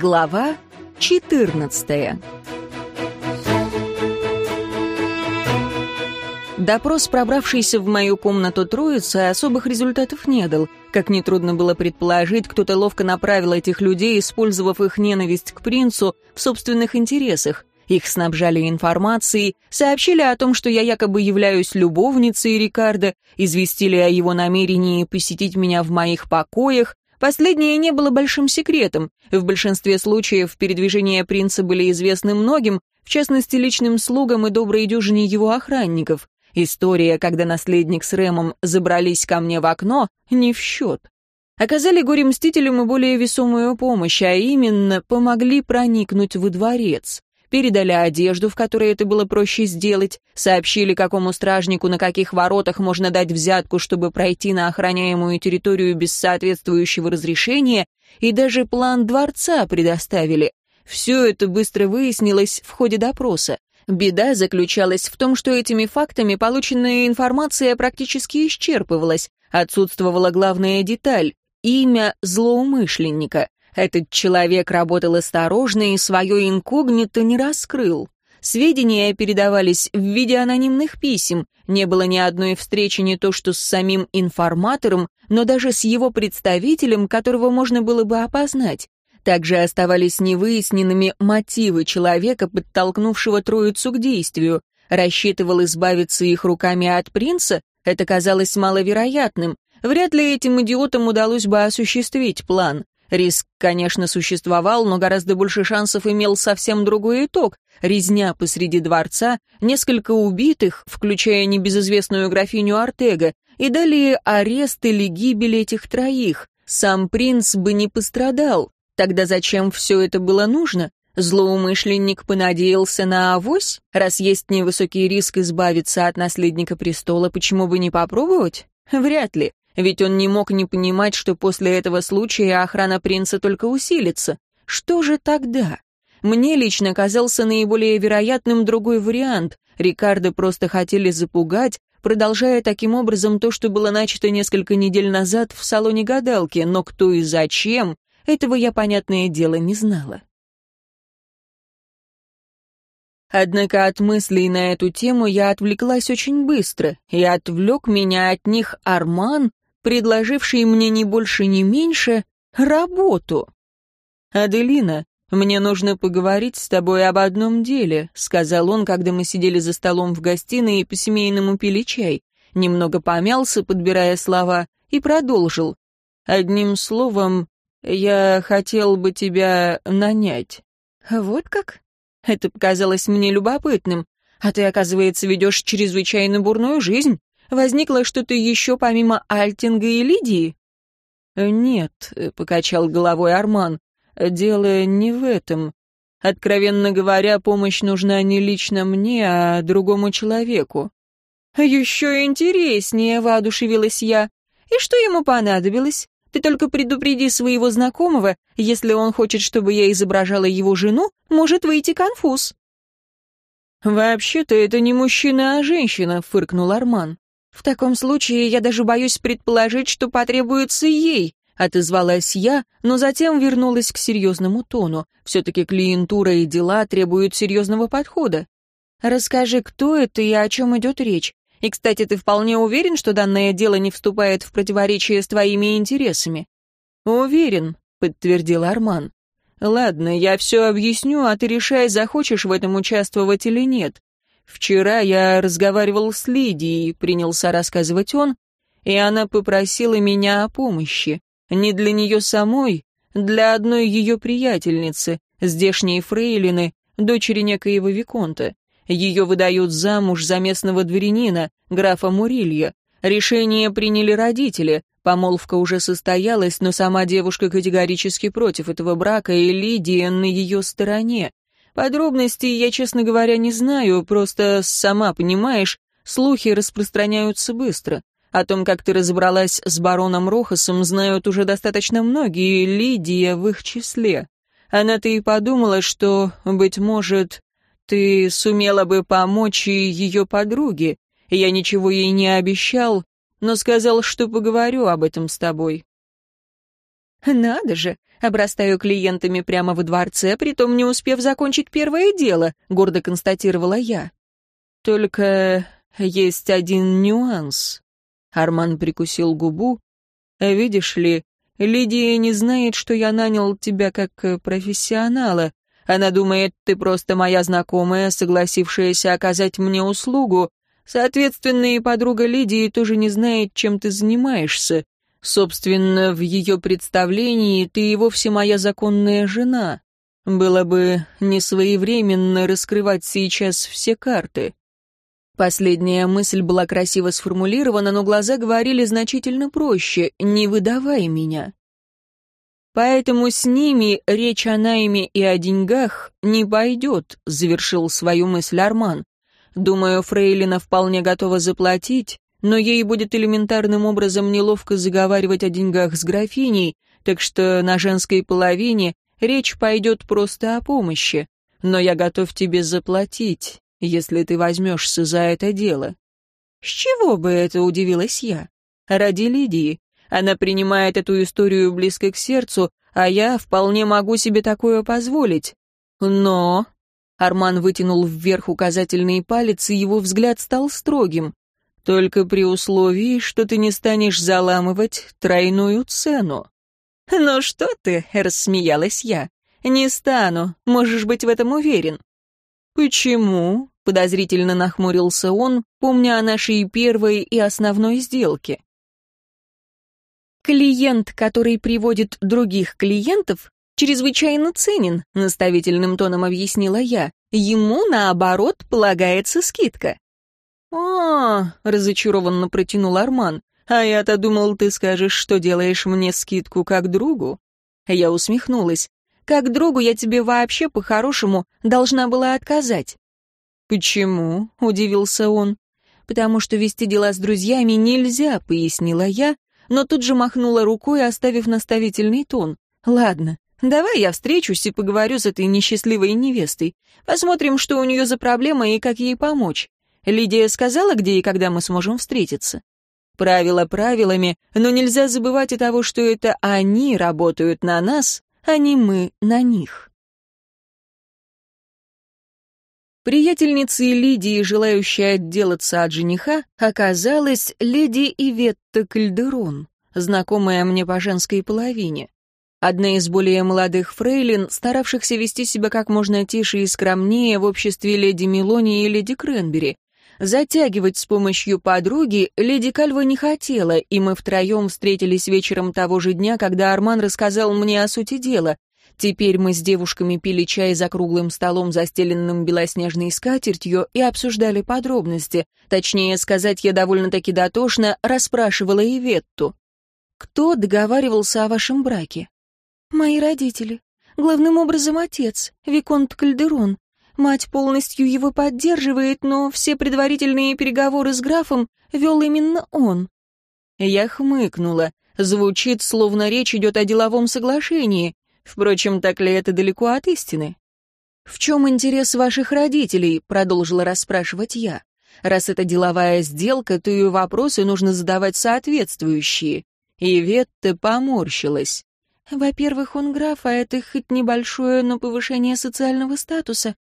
Глава 14 Допрос, пробравшийся в мою комнату троицы, особых результатов не дал. Как нетрудно было предположить, кто-то ловко направил этих людей, использовав их ненависть к принцу в собственных интересах. Их снабжали информацией, сообщили о том, что я якобы являюсь любовницей Рикардо, известили о его намерении посетить меня в моих покоях, Последнее не было большим секретом. В большинстве случаев передвижения принца были известны многим, в частности, личным слугам и доброй дюжине его охранников. История, когда наследник с Рэмом забрались ко мне в окно, не в счет. Оказали горе-мстителям и более весомую помощь, а именно помогли проникнуть во дворец передали одежду, в которой это было проще сделать, сообщили, какому стражнику на каких воротах можно дать взятку, чтобы пройти на охраняемую территорию без соответствующего разрешения, и даже план дворца предоставили. Все это быстро выяснилось в ходе допроса. Беда заключалась в том, что этими фактами полученная информация практически исчерпывалась, отсутствовала главная деталь — имя злоумышленника. Этот человек работал осторожно и свое инкогнито не раскрыл. Сведения передавались в виде анонимных писем. Не было ни одной встречи не то что с самим информатором, но даже с его представителем, которого можно было бы опознать. Также оставались невыясненными мотивы человека, подтолкнувшего троицу к действию. Рассчитывал избавиться их руками от принца? Это казалось маловероятным. Вряд ли этим идиотам удалось бы осуществить план. Риск, конечно, существовал, но гораздо больше шансов имел совсем другой итог. Резня посреди дворца, несколько убитых, включая небезызвестную графиню Артега, и далее арест или гибель этих троих. Сам принц бы не пострадал. Тогда зачем все это было нужно? Злоумышленник понадеялся на авось? Раз есть невысокий риск избавиться от наследника престола, почему бы не попробовать? Вряд ли. Ведь он не мог не понимать, что после этого случая охрана принца только усилится. Что же тогда? Мне лично казался наиболее вероятным другой вариант. Рикардо просто хотели запугать, продолжая таким образом то, что было начато несколько недель назад в салоне гадалки, но кто и зачем, этого я, понятное дело, не знала. Однако от мыслей на эту тему я отвлеклась очень быстро, и отвлек меня от них Арман, предложивший мне не больше, ни меньше работу. «Аделина, мне нужно поговорить с тобой об одном деле», сказал он, когда мы сидели за столом в гостиной и по-семейному пили чай. Немного помялся, подбирая слова, и продолжил. «Одним словом, я хотел бы тебя нанять». «Вот как?» Это показалось мне любопытным. А ты, оказывается, ведешь чрезвычайно бурную жизнь. Возникло что-то еще помимо Альтинга и Лидии?» «Нет», — покачал головой Арман, — «дело не в этом. Откровенно говоря, помощь нужна не лично мне, а другому человеку». «Еще интереснее», — воодушевилась я. «И что ему понадобилось? Ты только предупреди своего знакомого, если он хочет, чтобы я изображала его жену, может выйти конфуз». «Вообще-то это не мужчина, а женщина», — фыркнул Арман. «В таком случае я даже боюсь предположить, что потребуется ей», — отозвалась я, но затем вернулась к серьезному тону. Все-таки клиентура и дела требуют серьезного подхода. «Расскажи, кто это и о чем идет речь. И, кстати, ты вполне уверен, что данное дело не вступает в противоречие с твоими интересами?» «Уверен», — подтвердил Арман. «Ладно, я все объясню, а ты решай, захочешь в этом участвовать или нет. «Вчера я разговаривал с Лидией», — принялся рассказывать он, «и она попросила меня о помощи. Не для нее самой, для одной ее приятельницы, здешней фрейлины, дочери некоего Виконта. Ее выдают замуж за местного дворянина, графа Мурилья. Решение приняли родители, помолвка уже состоялась, но сама девушка категорически против этого брака, и Лидия на ее стороне. Подробностей я, честно говоря, не знаю, просто, сама понимаешь, слухи распространяются быстро. О том, как ты разобралась с бароном Рохасом, знают уже достаточно многие, Лидия в их числе. Она-то и подумала, что, быть может, ты сумела бы помочь и ее подруге. Я ничего ей не обещал, но сказал, что поговорю об этом с тобой. Надо же, обрастаю клиентами прямо во дворце, притом не успев закончить первое дело, гордо констатировала я. Только есть один нюанс. Арман прикусил губу. Видишь ли, Лидия не знает, что я нанял тебя как профессионала. Она думает, ты просто моя знакомая, согласившаяся оказать мне услугу. Соответственно, и подруга Лидии тоже не знает, чем ты занимаешься. Собственно, в ее представлении ты и вовсе моя законная жена. Было бы несвоевременно раскрывать сейчас все карты. Последняя мысль была красиво сформулирована, но глаза говорили значительно проще «не выдавай меня». Поэтому с ними речь о найме и о деньгах не пойдет, завершил свою мысль Арман. Думаю, Фрейлина вполне готова заплатить, но ей будет элементарным образом неловко заговаривать о деньгах с графиней, так что на женской половине речь пойдет просто о помощи. Но я готов тебе заплатить, если ты возьмешься за это дело. С чего бы это, удивилась я? Ради Лидии. Она принимает эту историю близко к сердцу, а я вполне могу себе такое позволить. Но... Арман вытянул вверх указательный палец, и его взгляд стал строгим. Только при условии, что ты не станешь заламывать тройную цену. «Ну что ты?» — рассмеялась я. «Не стану, можешь быть в этом уверен». «Почему?» — подозрительно нахмурился он, помня о нашей первой и основной сделке. «Клиент, который приводит других клиентов, чрезвычайно ценен», — наставительным тоном объяснила я. «Ему, наоборот, полагается скидка». «А, — разочарованно протянул Арман, — а я-то думал, ты скажешь, что делаешь мне скидку как другу». Я усмехнулась. «Как другу я тебе вообще по-хорошему должна была отказать». «Почему?» — удивился он. «Потому что вести дела с друзьями нельзя», — пояснила я, но тут же махнула рукой, оставив наставительный тон. «Ладно, давай я встречусь и поговорю с этой несчастливой невестой. Посмотрим, что у нее за проблема и как ей помочь. Лидия сказала, где и когда мы сможем встретиться?» Правила правилами, но нельзя забывать и того, что это они работают на нас, а не мы на них. Приятельницей Лидии, желающей отделаться от жениха, оказалась леди Иветта Кальдерон, знакомая мне по женской половине. Одна из более молодых фрейлин, старавшихся вести себя как можно тише и скромнее в обществе леди Мелони и леди Кренбери, Затягивать с помощью подруги леди Кальва не хотела, и мы втроем встретились вечером того же дня, когда Арман рассказал мне о сути дела. Теперь мы с девушками пили чай за круглым столом, застеленным белоснежной скатертью, и обсуждали подробности. Точнее сказать, я довольно-таки дотошно расспрашивала Иветту. «Кто договаривался о вашем браке?» «Мои родители. Главным образом отец, Виконт Кальдерон. Мать полностью его поддерживает, но все предварительные переговоры с графом вел именно он. Я хмыкнула. Звучит, словно речь идет о деловом соглашении. Впрочем, так ли это далеко от истины? «В чем интерес ваших родителей?» — продолжила расспрашивать я. «Раз это деловая сделка, то и вопросы нужно задавать соответствующие». И Ветта поморщилась. «Во-первых, он граф, а это хоть небольшое, но повышение социального статуса.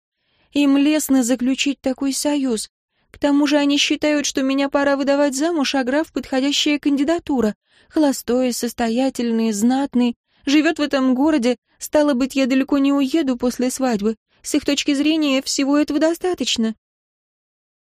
Им лестно заключить такой союз. К тому же они считают, что меня пора выдавать замуж, а граф — подходящая кандидатура. Холостой, состоятельный, знатный. Живет в этом городе, стало быть, я далеко не уеду после свадьбы. С их точки зрения всего этого достаточно.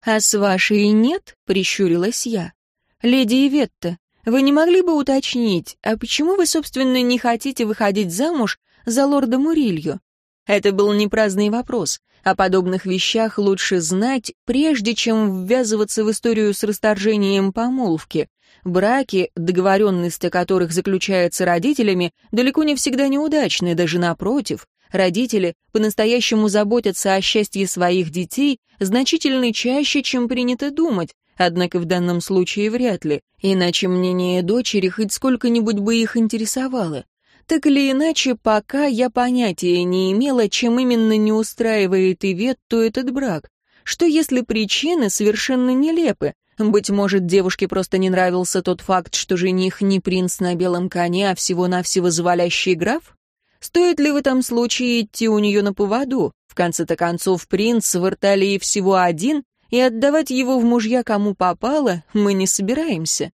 «А с вашей нет?» — прищурилась я. «Леди Иветта, вы не могли бы уточнить, а почему вы, собственно, не хотите выходить замуж за лорда Мурилью?» Это был не праздный вопрос. О подобных вещах лучше знать, прежде чем ввязываться в историю с расторжением помолвки. Браки, договоренность о которых заключается родителями, далеко не всегда неудачны, даже напротив. Родители по-настоящему заботятся о счастье своих детей значительно чаще, чем принято думать, однако в данном случае вряд ли, иначе мнение дочери хоть сколько-нибудь бы их интересовало. Так или иначе, пока я понятия не имела, чем именно не устраивает Иветту этот брак. Что если причины совершенно нелепы? Быть может, девушке просто не нравился тот факт, что жених не принц на белом коне, а всего-навсего завалящий граф? Стоит ли в этом случае идти у нее на поводу? В конце-то концов, принц в Ирталии всего один, и отдавать его в мужья кому попало мы не собираемся.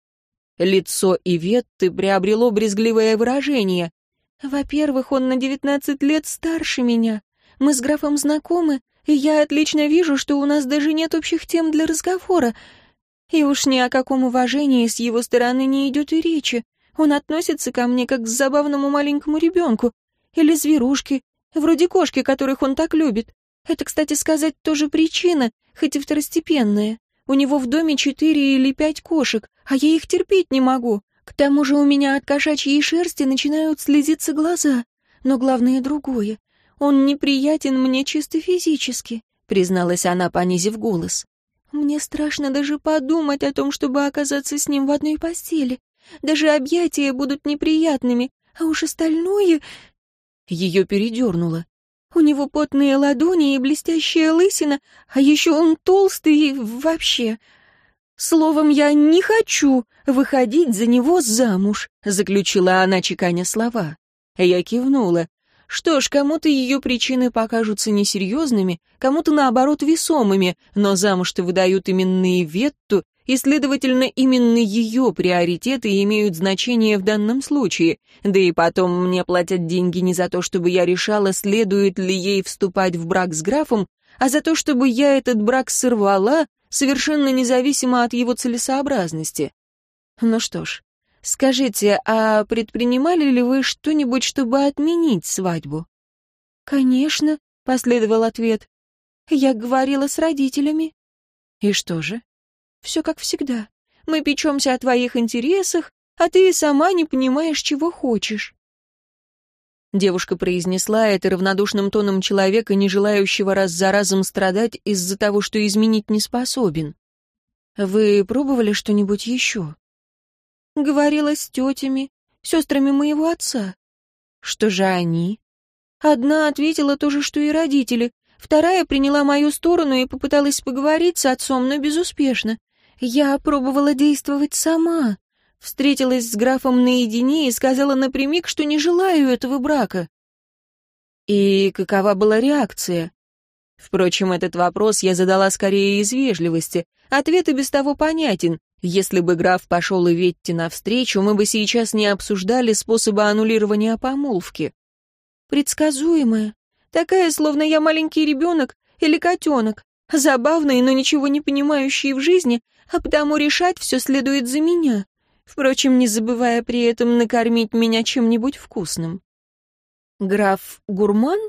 Лицо Иветты приобрело брезгливое выражение. «Во-первых, он на девятнадцать лет старше меня. Мы с графом знакомы, и я отлично вижу, что у нас даже нет общих тем для разговора. И уж ни о каком уважении с его стороны не идет и речи. Он относится ко мне как к забавному маленькому ребенку. Или зверушке, вроде кошки, которых он так любит. Это, кстати сказать, тоже причина, хоть и второстепенная. У него в доме четыре или пять кошек, а я их терпеть не могу. Тому же у меня от кошачьей шерсти начинают слезиться глаза. Но главное другое. Он неприятен мне чисто физически, призналась она, понизив голос. Мне страшно даже подумать о том, чтобы оказаться с ним в одной постели. Даже объятия будут неприятными, а уж остальное... Ее передернуло. У него потные ладони и блестящая лысина, а еще он толстый и вообще... Словом, я не хочу выходить за него замуж, заключила она, чеканя слова. Я кивнула. Что ж, кому-то ее причины покажутся несерьезными, кому-то, наоборот, весомыми, но замуж-то выдают именно Ветту, и, следовательно, именно ее приоритеты имеют значение в данном случае. Да и потом мне платят деньги не за то, чтобы я решала, следует ли ей вступать в брак с графом, а за то, чтобы я этот брак сорвала, совершенно независимо от его целесообразности. Ну что ж, Скажите, а предпринимали ли вы что-нибудь, чтобы отменить свадьбу? Конечно, последовал ответ. Я говорила с родителями. И что же? Все как всегда. Мы печемся о твоих интересах, а ты и сама не понимаешь, чего хочешь. Девушка произнесла это равнодушным тоном человека, не желающего раз за разом страдать из-за того, что изменить не способен. «Вы пробовали что-нибудь еще?» Говорила с тетями, сестрами моего отца. Что же они? Одна ответила то же, что и родители, вторая приняла мою сторону и попыталась поговорить с отцом, но безуспешно. Я пробовала действовать сама. Встретилась с графом наедине и сказала напрямик, что не желаю этого брака. И какова была реакция? Впрочем, этот вопрос я задала скорее из вежливости. Ответ и без того понятен. Если бы граф пошел и Ветти навстречу, мы бы сейчас не обсуждали способы аннулирования помолвки. Предсказуемая. Такая, словно я маленький ребенок или котенок. Забавный, но ничего не понимающий в жизни, а потому решать все следует за меня. Впрочем, не забывая при этом накормить меня чем-нибудь вкусным. Граф Гурман?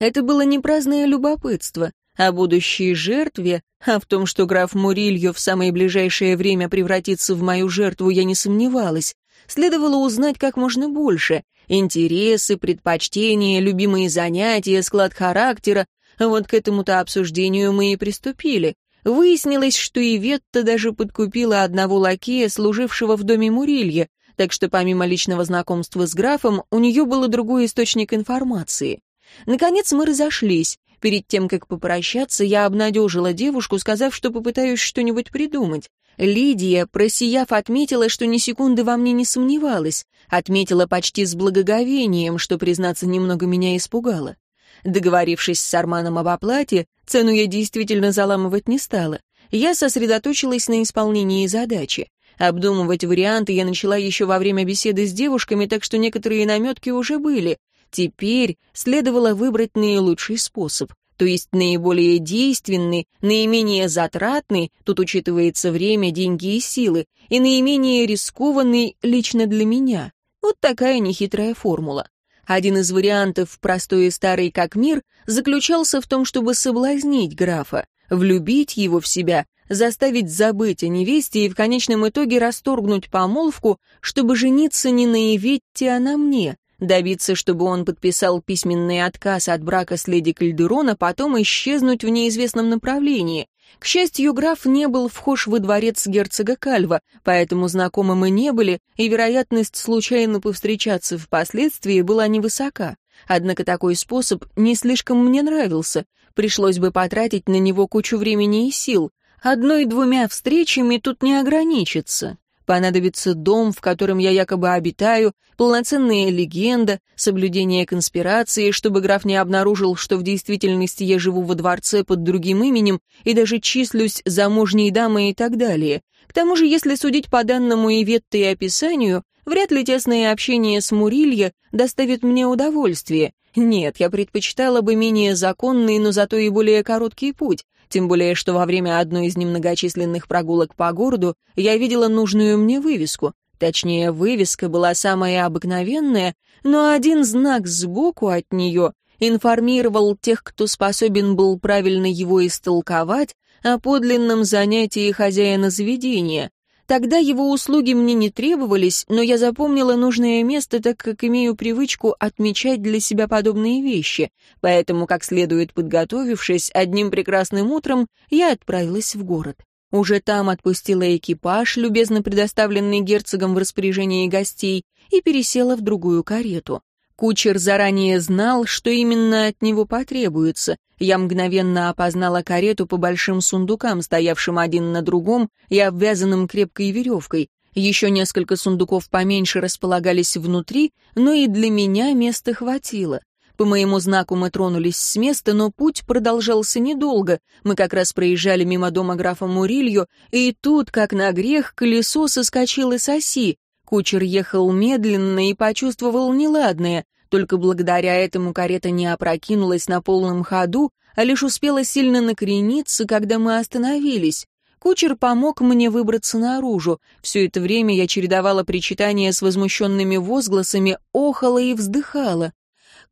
Это было не праздное любопытство. О будущей жертве, а в том, что граф Мурильо в самое ближайшее время превратится в мою жертву, я не сомневалась. Следовало узнать как можно больше. Интересы, предпочтения, любимые занятия, склад характера. Вот к этому-то обсуждению мы и приступили. Выяснилось, что Иветта даже подкупила одного лакея, служившего в доме Мурилья, так что помимо личного знакомства с графом, у нее был другой источник информации. Наконец мы разошлись. Перед тем, как попрощаться, я обнадежила девушку, сказав, что попытаюсь что-нибудь придумать. Лидия, просияв, отметила, что ни секунды во мне не сомневалась, отметила почти с благоговением, что, признаться, немного меня испугало. Договорившись с Арманом об оплате, цену я действительно заламывать не стала. Я сосредоточилась на исполнении задачи. Обдумывать варианты я начала еще во время беседы с девушками, так что некоторые наметки уже были. Теперь следовало выбрать наилучший способ, то есть наиболее действенный, наименее затратный, тут учитывается время, деньги и силы, и наименее рискованный лично для меня. Вот такая нехитрая формула. Один из вариантов, простой и старый как мир, заключался в том, чтобы соблазнить графа, влюбить его в себя, заставить забыть о невесте и в конечном итоге расторгнуть помолвку, чтобы жениться не на Иветте, а на мне, добиться, чтобы он подписал письменный отказ от брака с леди Кальдерона, потом исчезнуть в неизвестном направлении. К счастью, граф не был вхож во дворец герцога Кальва, поэтому знакомы мы не были, и вероятность случайно повстречаться впоследствии была невысока. Однако такой способ не слишком мне нравился. Пришлось бы потратить на него кучу времени и сил. Одной-двумя встречами тут не ограничится. Понадобится дом, в котором я якобы обитаю, полноценная легенда, соблюдение конспирации, чтобы граф не обнаружил, что в действительности я живу во дворце под другим именем и даже числюсь замужней дамой и так далее. К тому же, если судить по данному Иветте и описанию, вряд ли тесное общение с Мурилья доставит мне удовольствие. Нет, я предпочитала бы менее законный, но зато и более короткий путь, тем более, что во время одной из немногочисленных прогулок по городу я видела нужную мне вывеску. Точнее, вывеска была самая обыкновенная, но один знак сбоку от нее информировал тех, кто способен был правильно его истолковать, о подлинном занятии хозяина заведения. Тогда его услуги мне не требовались, но я запомнила нужное место, так как имею привычку отмечать для себя подобные вещи. Поэтому, как следует подготовившись, одним прекрасным утром я отправилась в город. Уже там отпустила экипаж, любезно предоставленный герцогом в распоряжении гостей, и пересела в другую карету. Кучер заранее знал, что именно от него потребуется. Я мгновенно опознала карету по большим сундукам, стоявшим один на другом и обвязанным крепкой веревкой. Еще несколько сундуков поменьше располагались внутри, но и для меня места хватило. По моему знаку мы тронулись с места, но путь продолжался недолго. Мы как раз проезжали мимо дома графа Мурилью, и тут, как на грех, колесо соскочило с оси. Кучер ехал медленно и почувствовал неладное. Только благодаря этому карета не опрокинулась на полном ходу, а лишь успела сильно накрениться, когда мы остановились. Кучер помог мне выбраться наружу. Все это время я чередовала причитания с возмущенными возгласами, охала и вздыхала.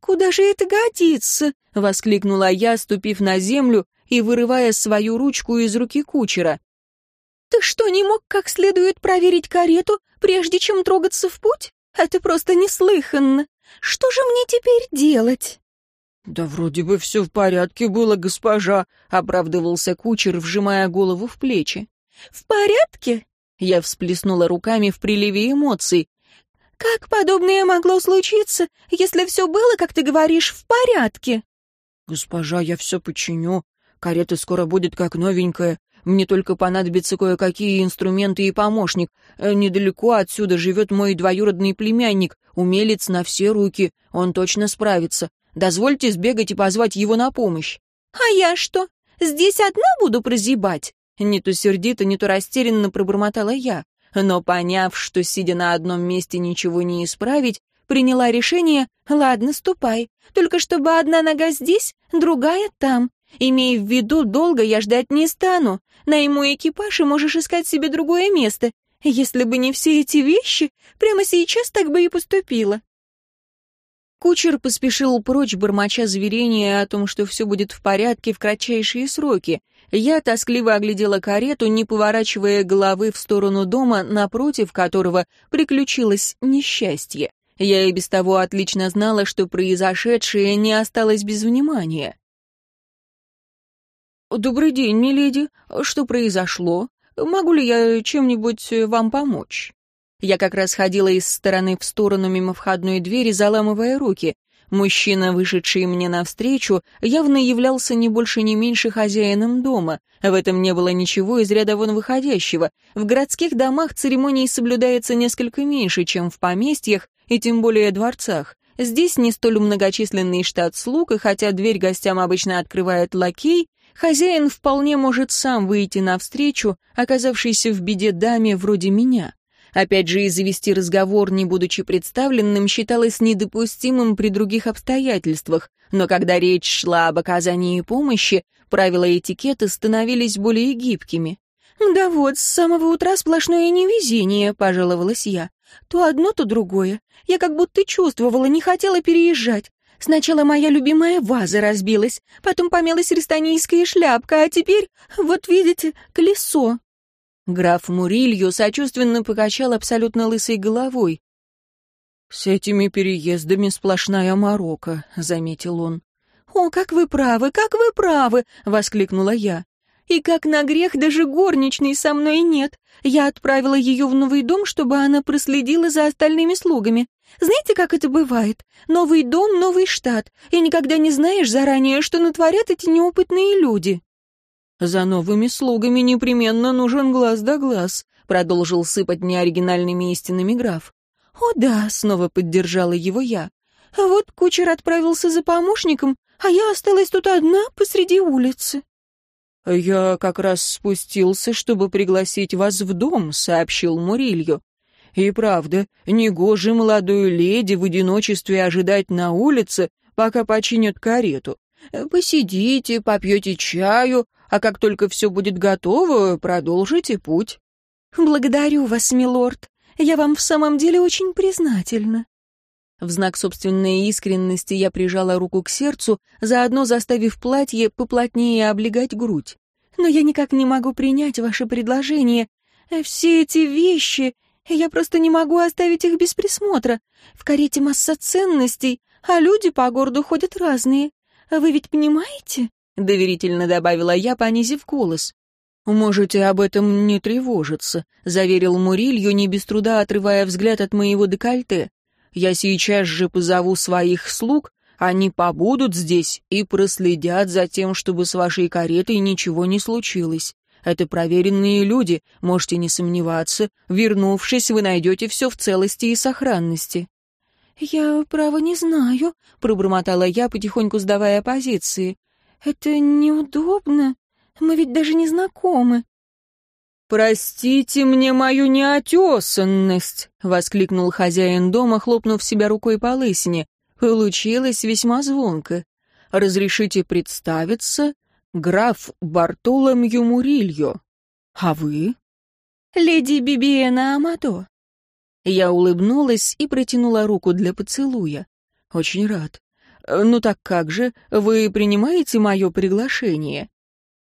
«Куда же это годится?» — воскликнула я, ступив на землю и вырывая свою ручку из руки кучера. «Ты что, не мог как следует проверить карету, прежде чем трогаться в путь? Это просто неслыханно. Что же мне теперь делать?» «Да вроде бы все в порядке было, госпожа», — оправдывался кучер, вжимая голову в плечи. «В порядке?» — я всплеснула руками в приливе эмоций. «Как подобное могло случиться, если все было, как ты говоришь, в порядке?» «Госпожа, я все починю. Карета скоро будет как новенькая. Мне только понадобятся кое-какие инструменты и помощник. Э, недалеко отсюда живет мой двоюродный племянник, умелец на все руки. Он точно справится. Дозвольте сбегать и позвать его на помощь». «А я что? Здесь одна буду прозябать?» Не то сердито, не то растерянно пробормотала я. Но, поняв, что, сидя на одном месте, ничего не исправить, приняла решение «Ладно, ступай, только чтобы одна нога здесь, другая там. Имей в виду, долго я ждать не стану. Найму экипаж и можешь искать себе другое место. Если бы не все эти вещи, прямо сейчас так бы и поступила». Кучер поспешил прочь, бормоча заверения о том, что все будет в порядке в кратчайшие сроки. Я тоскливо оглядела карету, не поворачивая головы в сторону дома, напротив которого приключилось несчастье. Я и без того отлично знала, что произошедшее не осталось без внимания. «Добрый день, миледи. Что произошло? Могу ли я чем-нибудь вам помочь?» Я как раз ходила из стороны в сторону мимо входной двери, заламывая руки. Мужчина, вышедший мне навстречу, явно являлся не больше, не меньше хозяином дома. В этом не было ничего из ряда вон выходящего. В городских домах церемоний соблюдается несколько меньше, чем в поместьях, и тем более дворцах. Здесь не столь многочисленный штат слуг, и хотя дверь гостям обычно открывает лакей, Хозяин вполне может сам выйти навстречу, оказавшейся в беде даме вроде меня. Опять же, и завести разговор, не будучи представленным, считалось недопустимым при других обстоятельствах, но когда речь шла об оказании помощи, правила этикета становились более гибкими. «Да вот, с самого утра сплошное невезение», — пожаловалась я. «То одно, то другое. Я как будто чувствовала, не хотела переезжать. Сначала моя любимая ваза разбилась, потом помялась рестанийская шляпка, а теперь, вот видите, колесо». Граф Мурилью сочувственно покачал абсолютно лысой головой. «С этими переездами сплошная морока», — заметил он. «О, как вы правы, как вы правы!» — воскликнула я. И как на грех даже горничной со мной нет. Я отправила ее в новый дом, чтобы она проследила за остальными слугами. Знаете, как это бывает? Новый дом, новый штат, и никогда не знаешь заранее, что натворят эти неопытные люди. «За новыми слугами непременно нужен глаз да глаз», — продолжил сыпать неоригинальными истинами граф. «О да», — снова поддержала его я. «А вот кучер отправился за помощником, а я осталась тут одна посреди улицы». «Я как раз спустился, чтобы пригласить вас в дом», — сообщил Мурилью. «И правда, негоже молодую леди в одиночестве ожидать на улице, пока починят карету. Посидите, попьете чаю, а как только все будет готово, продолжите путь». «Благодарю вас, милорд. Я вам в самом деле очень признательна». В знак собственной искренности я прижала руку к сердцу, заодно заставив платье поплотнее облегать грудь. «Но я никак не могу принять ваше предложение. Все эти вещи, я просто не могу оставить их без присмотра. В карете масса ценностей, а люди по городу ходят разные. Вы ведь понимаете?» — доверительно добавила я, понизив голос. «Можете об этом не тревожиться», — заверил Мурилью, не без труда отрывая взгляд от моего декольте. «Я сейчас же позову своих слуг, они побудут здесь и проследят за тем, чтобы с вашей каретой ничего не случилось. Это проверенные люди, можете не сомневаться. Вернувшись, вы найдете все в целости и сохранности». «Я, право, не знаю», — пробормотала я, потихоньку сдавая позиции. «Это неудобно. Мы ведь даже не знакомы». «Простите мне мою неотесанность!» — воскликнул хозяин дома, хлопнув себя рукой по лысине. Получилось весьма звонко. «Разрешите представиться? Граф Бартоломью Мурильо. А вы?» «Леди Бибиена Амато». Я улыбнулась и протянула руку для поцелуя. «Очень рад. Ну так как же, вы принимаете мое приглашение?»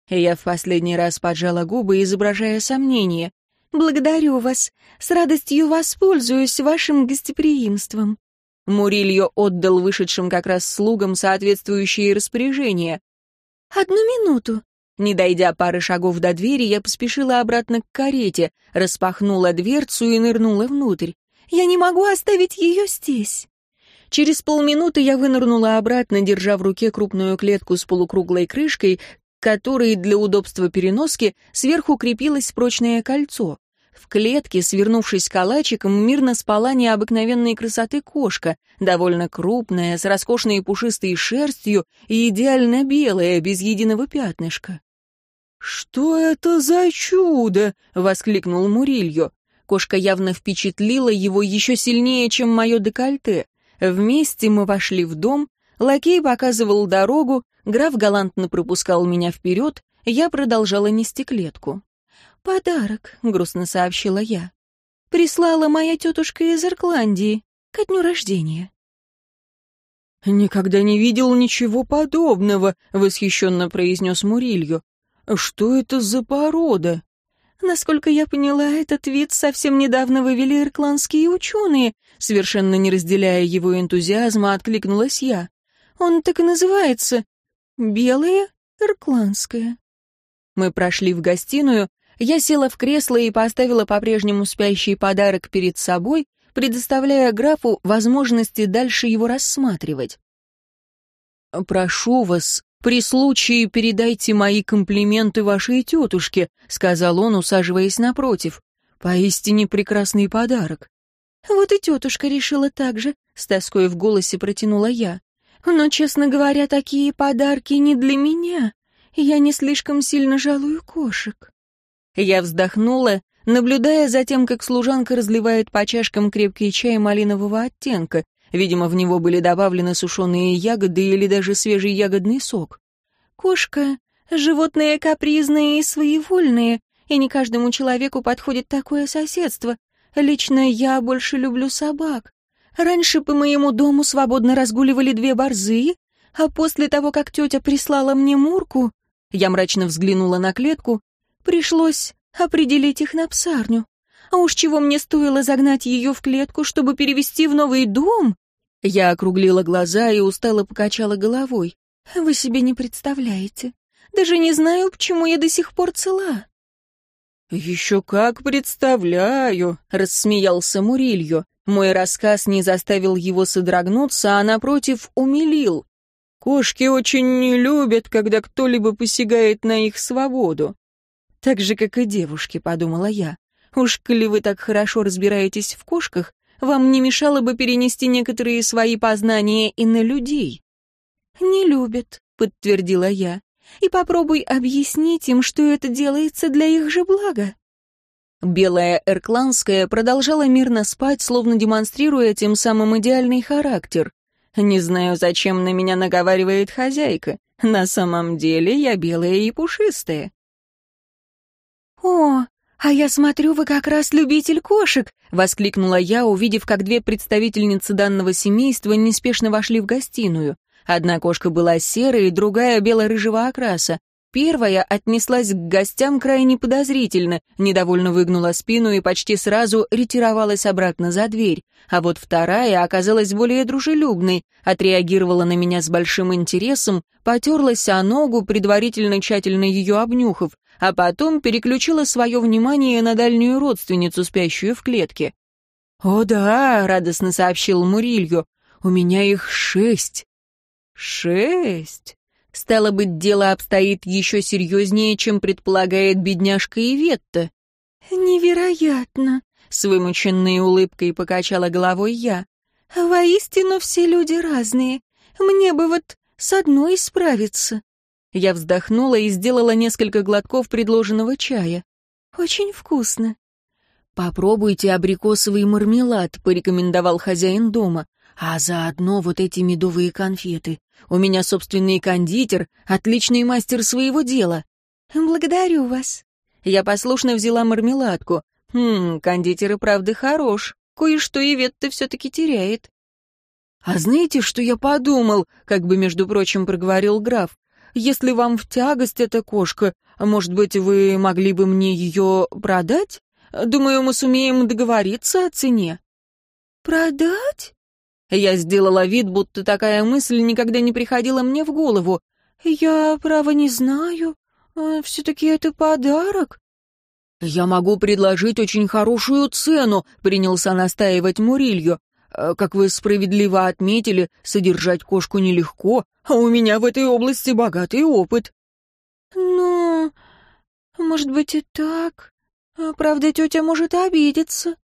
Я в последний раз поджала губы, изображая сомнение. «Благодарю вас. С радостью воспользуюсь вашим гостеприимством». Мурильо отдал вышедшим как раз слугам соответствующие распоряжения. «Одну минуту». Не дойдя пары шагов до двери, я поспешила обратно к карете, распахнула дверцу и нырнула внутрь. «Я не могу оставить ее здесь». Через полминуты я вынырнула обратно, держа в руке крупную клетку с полукруглой крышкой, которой для удобства переноски сверху крепилось прочное кольцо. В клетке, свернувшись калачиком, мирно спала необыкновенной красоты кошка, довольно крупная, с роскошной пушистой шерстью и идеально белая, без единого пятнышка. «Что это за чудо?» — воскликнул Мурильо. Кошка явно впечатлила его еще сильнее, чем мое декольте. Вместе мы вошли в дом, лакей показывал дорогу, Граф галантно пропускал меня вперед, я продолжала нести клетку. «Подарок», — грустно сообщила я. «Прислала моя тетушка из Иркландии ко дню рождения». «Никогда не видел ничего подобного», — восхищенно произнес Мурилью. «Что это за порода?» «Насколько я поняла, этот вид совсем недавно вывели иркландские ученые», совершенно не разделяя его энтузиазма, откликнулась я. «Он так и называется Белое, иркландское. Мы прошли в гостиную, я села в кресло и поставила по-прежнему спящий подарок перед собой, предоставляя графу возможности дальше его рассматривать. «Прошу вас, при случае передайте мои комплименты вашей тетушке», сказал он, усаживаясь напротив. «Поистине прекрасный подарок». «Вот и тетушка решила так же», — с тоской в голосе протянула я. Но, честно говоря, такие подарки не для меня. Я не слишком сильно жалую кошек. Я вздохнула, наблюдая за тем, как служанка разливает по чашкам крепкий чай малинового оттенка. Видимо, в него были добавлены сушеные ягоды или даже свежий ягодный сок. Кошка — животные капризные и своевольные, и не каждому человеку подходит такое соседство. Лично я больше люблю собак. Раньше по моему дому свободно разгуливали две борзые, а после того, как тетя прислала мне Мурку, я мрачно взглянула на клетку, пришлось определить их на псарню. А уж чего мне стоило загнать ее в клетку, чтобы перевести в новый дом? Я округлила глаза и устало покачала головой. Вы себе не представляете. Даже не знаю, почему я до сих пор цела. «Еще как представляю», — рассмеялся Мурильо. Мой рассказ не заставил его содрогнуться, а, напротив, умилил. Кошки очень не любят, когда кто-либо посягает на их свободу. Так же, как и девушки, подумала я. Уж коли вы так хорошо разбираетесь в кошках, вам не мешало бы перенести некоторые свои познания и на людей. «Не любят», — подтвердила я. «И попробуй объяснить им, что это делается для их же блага». Белая Эркланская продолжала мирно спать, словно демонстрируя тем самым идеальный характер. Не знаю, зачем на меня наговаривает хозяйка. На самом деле я белая и пушистая. «О, а я смотрю, вы как раз любитель кошек!» — воскликнула я, увидев, как две представительницы данного семейства неспешно вошли в гостиную. Одна кошка была серой, другая бело-рыжего окраса. Первая отнеслась к гостям крайне подозрительно, недовольно выгнула спину и почти сразу ретировалась обратно за дверь. А вот вторая оказалась более дружелюбной, отреагировала на меня с большим интересом, потерлась о ногу, предварительно тщательно ее обнюхав, а потом переключила свое внимание на дальнюю родственницу, спящую в клетке. «О да», — радостно сообщил Мурилью, — «у меня их шесть». «Шесть?» Стало быть, дело обстоит еще серьезнее, чем предполагает бедняжка Иветта. «Невероятно!» — с вымученной улыбкой покачала головой я. «Воистину все люди разные. Мне бы вот с одной справиться». Я вздохнула и сделала несколько глотков предложенного чая. «Очень вкусно». «Попробуйте абрикосовый мармелад», — порекомендовал хозяин дома. «А заодно вот эти медовые конфеты. У меня собственный кондитер, отличный мастер своего дела». «Благодарю вас». Я послушно взяла мармеладку. «Хм, кондитер и правда хорош. Кое-что и Ветта все-таки теряет». «А знаете, что я подумал?» — как бы, между прочим, проговорил граф. «Если вам в тягость эта кошка, может быть, вы могли бы мне ее продать? Думаю, мы сумеем договориться о цене». «Продать?» Я сделала вид, будто такая мысль никогда не приходила мне в голову. «Я, право, не знаю. Все-таки это подарок». «Я могу предложить очень хорошую цену», — принялся настаивать Мурилью. «А, «Как вы справедливо отметили, содержать кошку нелегко, а у меня в этой области богатый опыт». «Ну, может быть и так. Правда, тетя может обидеться».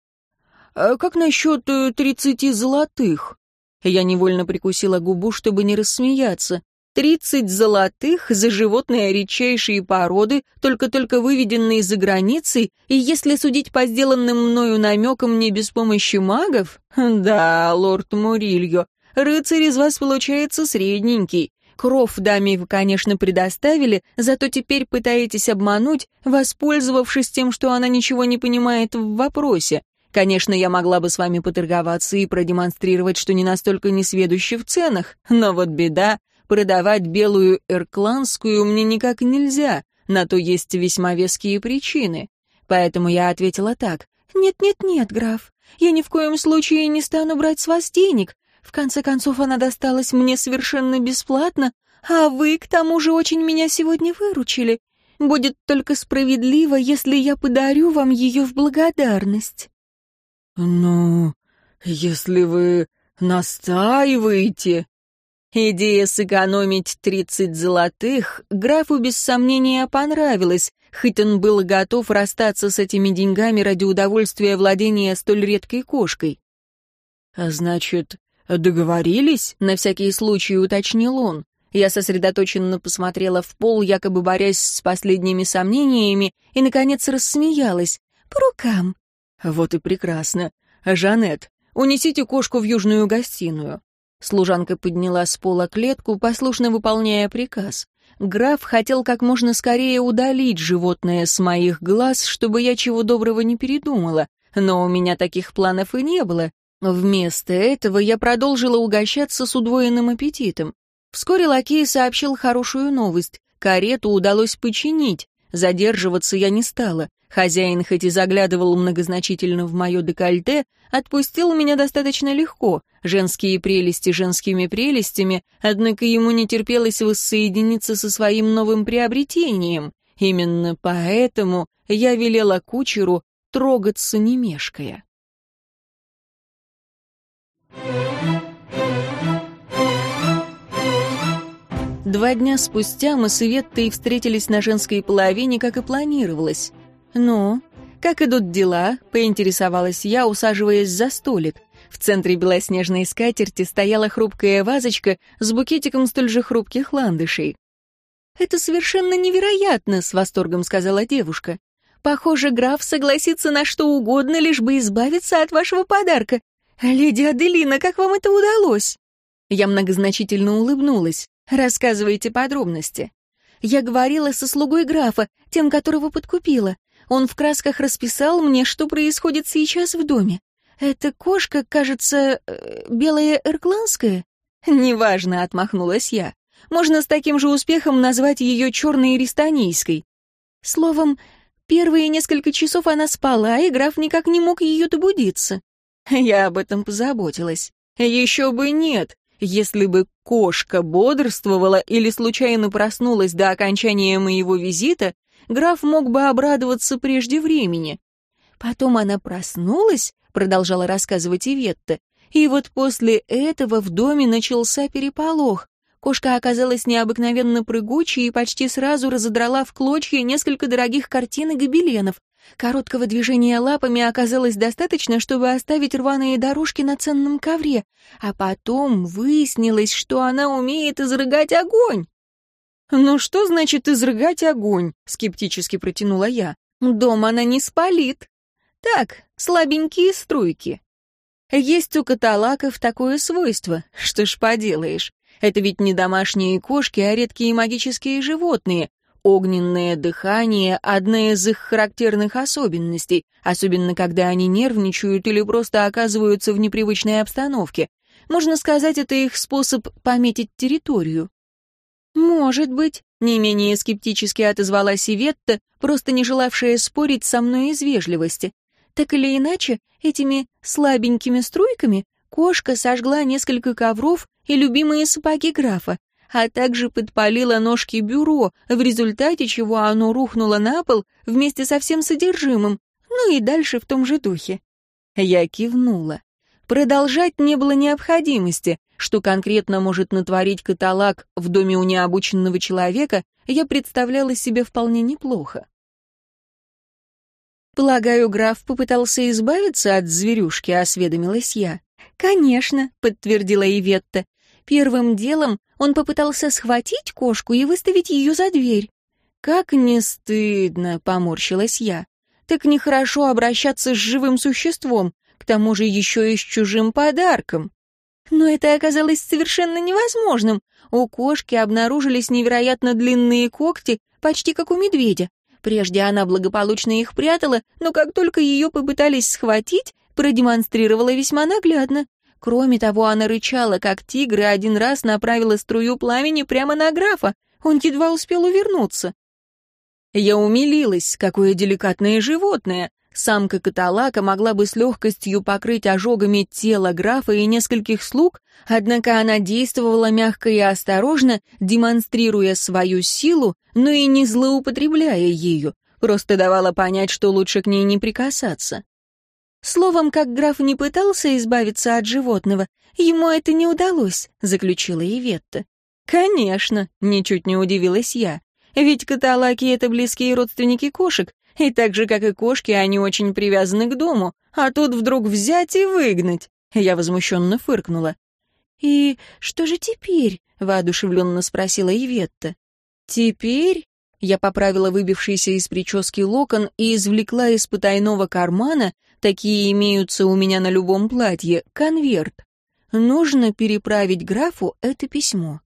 А как насчет э, тридцати золотых?» Я невольно прикусила губу, чтобы не рассмеяться. Тридцать золотых за животные редчайшие породы, только-только выведенные за границей, и если судить по сделанным мною намекам не без помощи магов... Да, лорд Мурильо, рыцарь из вас получается средненький. Кров даме вы, конечно, предоставили, зато теперь пытаетесь обмануть, воспользовавшись тем, что она ничего не понимает в вопросе. Конечно, я могла бы с вами поторговаться и продемонстрировать, что не настолько несведущи в ценах, но вот беда, продавать белую эркланскую мне никак нельзя, на то есть весьма веские причины. Поэтому я ответила так. «Нет-нет-нет, граф, я ни в коем случае не стану брать с вас денег. В конце концов, она досталась мне совершенно бесплатно, а вы, к тому же, очень меня сегодня выручили. Будет только справедливо, если я подарю вам ее в благодарность». «Ну, если вы настаиваете...» Идея сэкономить тридцать золотых графу без сомнения понравилась, хоть он был готов расстаться с этими деньгами ради удовольствия владения столь редкой кошкой. «А значит, договорились?» — на всякий случай уточнил он. Я сосредоточенно посмотрела в пол, якобы борясь с последними сомнениями, и, наконец, рассмеялась. «По рукам. Вот и прекрасно. Жанет, унесите кошку в южную гостиную. Служанка подняла с пола клетку, послушно выполняя приказ. Граф хотел как можно скорее удалить животное с моих глаз, чтобы я чего доброго не передумала, но у меня таких планов и не было. Вместо этого я продолжила угощаться с удвоенным аппетитом. Вскоре лакей сообщил хорошую новость. Карету удалось починить. Задерживаться я не стала. Хозяин, хоть и заглядывал многозначительно в мое декольте, отпустил меня достаточно легко. Женские прелести женскими прелестями, однако ему не терпелось воссоединиться со своим новым приобретением. Именно поэтому я велела кучеру трогаться не мешкая. Два дня спустя мы с Иветтой встретились на женской половине, как и планировалось. «Ну, как идут дела?» — поинтересовалась я, усаживаясь за столик. В центре белоснежной скатерти стояла хрупкая вазочка с букетиком столь же хрупких ландышей. «Это совершенно невероятно!» — с восторгом сказала девушка. «Похоже, граф согласится на что угодно, лишь бы избавиться от вашего подарка. Леди Аделина, как вам это удалось?» Я многозначительно улыбнулась. «Рассказывайте подробности». Я говорила со слугой графа, тем, которого подкупила. Он в красках расписал мне, что происходит сейчас в доме. Эта кошка, кажется, э, белая эркланская? Неважно, отмахнулась я. Можно с таким же успехом назвать ее черной рестанийской. Словом, первые несколько часов она спала, и граф никак не мог ее добудиться. Я об этом позаботилась. Еще бы нет. Если бы кошка бодрствовала или случайно проснулась до окончания моего визита, граф мог бы обрадоваться прежде времени. Потом она проснулась, продолжала рассказывать Иветта, и вот после этого в доме начался переполох. Кошка оказалась необыкновенно прыгучей и почти сразу разодрала в клочья несколько дорогих картин и гобеленов. Короткого движения лапами оказалось достаточно, чтобы оставить рваные дорожки на ценном ковре, а потом выяснилось, что она умеет изрыгать огонь. «Ну что значит изрыгать огонь?» — скептически протянула я. «Дом она не спалит. Так, слабенькие струйки». Есть у каталаков такое свойство, что ж поделаешь. Это ведь не домашние кошки, а редкие магические животные. Огненное дыхание — одна из их характерных особенностей, особенно когда они нервничают или просто оказываются в непривычной обстановке. Можно сказать, это их способ пометить территорию. «Может быть», — не менее скептически отозвалась Иветта, просто не желавшая спорить со мной из вежливости. Так или иначе, этими слабенькими струйками кошка сожгла несколько ковров и любимые сапоги графа, а также подпалила ножки бюро, в результате чего оно рухнуло на пол вместе со всем содержимым, ну и дальше в том же духе. Я кивнула. Продолжать не было необходимости. Что конкретно может натворить каталаг в доме у необученного человека, я представляла себе вполне неплохо. «Полагаю, граф попытался избавиться от зверюшки», — осведомилась я. «Конечно», — подтвердила Иветта. «Первым делом он попытался схватить кошку и выставить ее за дверь». «Как не стыдно», — поморщилась я. «Так нехорошо обращаться с живым существом, к тому же еще и с чужим подарком». Но это оказалось совершенно невозможным. У кошки обнаружились невероятно длинные когти, почти как у медведя. Прежде она благополучно их прятала, но как только ее попытались схватить, продемонстрировала весьма наглядно. Кроме того, она рычала, как тигр, и один раз направила струю пламени прямо на графа. Он едва успел увернуться. Я умилилась, какое деликатное животное. Самка каталака могла бы с легкостью покрыть ожогами тело графа и нескольких слуг, однако она действовала мягко и осторожно, демонстрируя свою силу, но и не злоупотребляя ею, просто давала понять, что лучше к ней не прикасаться. Словом, как граф не пытался избавиться от животного, ему это не удалось, заключила Иветта. Конечно, ничуть не удивилась я. Ведь каталаки — это близкие родственники кошек, и так же, как и кошки, они очень привязаны к дому, а тут вдруг взять и выгнать. Я возмущенно фыркнула. «И что же теперь?» — воодушевленно спросила Иветта. «Теперь?» Я поправила выбившийся из прически локон и извлекла из потайного кармана, такие имеются у меня на любом платье, конверт. Нужно переправить графу это письмо.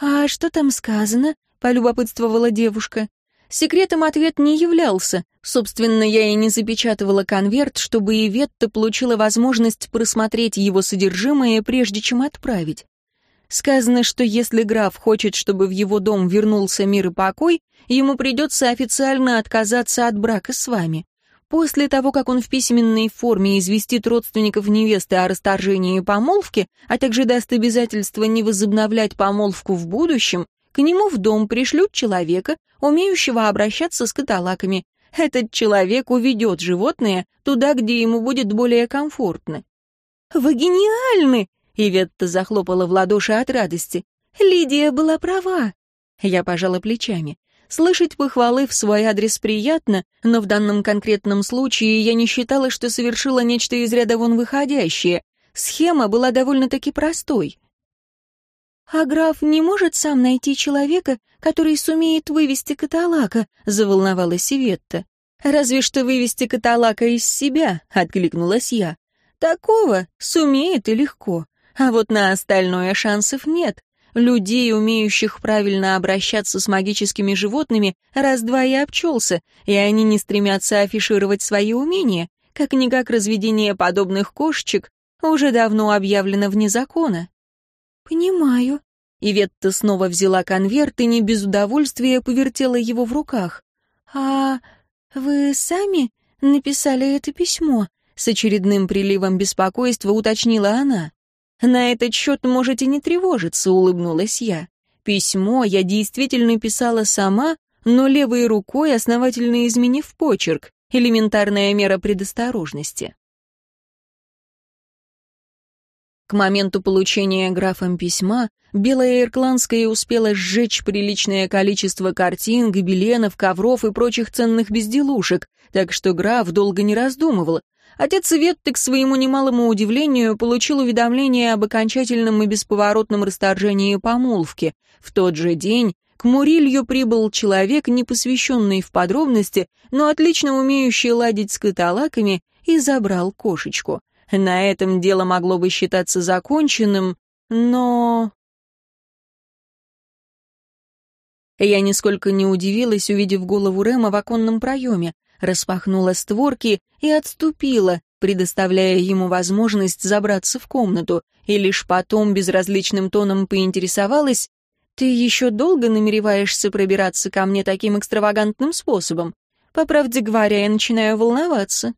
«А что там сказано?» — полюбопытствовала девушка. Секретом ответ не являлся. Собственно, я и не запечатывала конверт, чтобы Иветта получила возможность просмотреть его содержимое, прежде чем отправить. Сказано, что если граф хочет, чтобы в его дом вернулся мир и покой, ему придется официально отказаться от брака с вами. После того, как он в письменной форме известит родственников невесты о расторжении помолвки, а также даст обязательство не возобновлять помолвку в будущем, к нему в дом пришлют человека, умеющего обращаться с каталаками. Этот человек уведет животное туда, где ему будет более комфортно. «Вы гениальны!» — Иветта захлопала в ладоши от радости. Лидия была права. Я пожала плечами. Слышать похвалы в свой адрес приятно, но в данном конкретном случае я не считала, что совершила нечто из ряда вон выходящее. Схема была довольно-таки простой. «А граф не может сам найти человека, который сумеет вывести каталака?» — заволновалась Иветта. «Разве что вывести каталака из себя», — откликнулась я. «Такого сумеет и легко, а вот на остальное шансов нет. Людей, умеющих правильно обращаться с магическими животными, раз-два и обчелся, и они не стремятся афишировать свои умения, как-никак разведение подобных кошечек уже давно объявлено вне закона. «Понимаю». Иветта снова взяла конверт и не без удовольствия повертела его в руках. «А вы сами написали это письмо?» С очередным приливом беспокойства уточнила она. «На этот счет можете не тревожиться», — улыбнулась я. «Письмо я действительно писала сама, но левой рукой, основательно изменив почерк, элементарная мера предосторожности». К моменту получения графом письма Белая Иркландская успела сжечь приличное количество картин, гобеленов, ковров и прочих ценных безделушек, так что граф долго не раздумывал, Отец Ветты, к своему немалому удивлению, получил уведомление об окончательном и бесповоротном расторжении помолвки. В тот же день к Мурилью прибыл человек, не посвященный в подробности, но отлично умеющий ладить с каталаками, и забрал кошечку. На этом дело могло бы считаться законченным, но... Я нисколько не удивилась, увидев голову Рема в оконном проеме распахнула створки и отступила, предоставляя ему возможность забраться в комнату, и лишь потом безразличным тоном поинтересовалась, «Ты еще долго намереваешься пробираться ко мне таким экстравагантным способом? По правде говоря, я начинаю волноваться».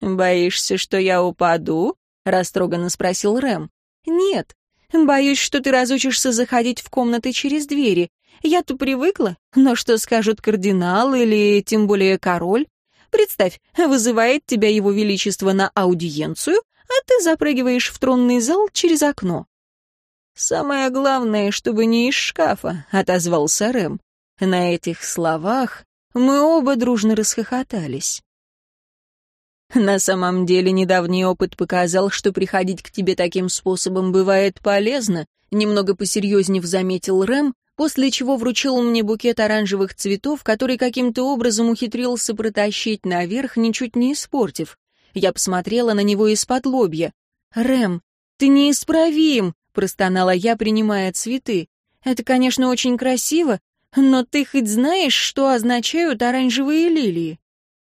«Боишься, что я упаду?» — растроганно спросил Рэм. «Нет, боюсь, что ты разучишься заходить в комнаты через двери. Я-то привыкла, но что скажут кардинал или тем более король? Представь, вызывает тебя его величество на аудиенцию, а ты запрыгиваешь в тронный зал через окно. «Самое главное, чтобы не из шкафа», — отозвался Рэм. На этих словах мы оба дружно расхохотались. На самом деле, недавний опыт показал, что приходить к тебе таким способом бывает полезно, немного посерьезнее заметил Рэм, после чего вручил мне букет оранжевых цветов, который каким-то образом ухитрился протащить наверх, ничуть не испортив. Я посмотрела на него из-под лобья. «Рэм, ты неисправим!» — простонала я, принимая цветы. «Это, конечно, очень красиво, но ты хоть знаешь, что означают оранжевые лилии?»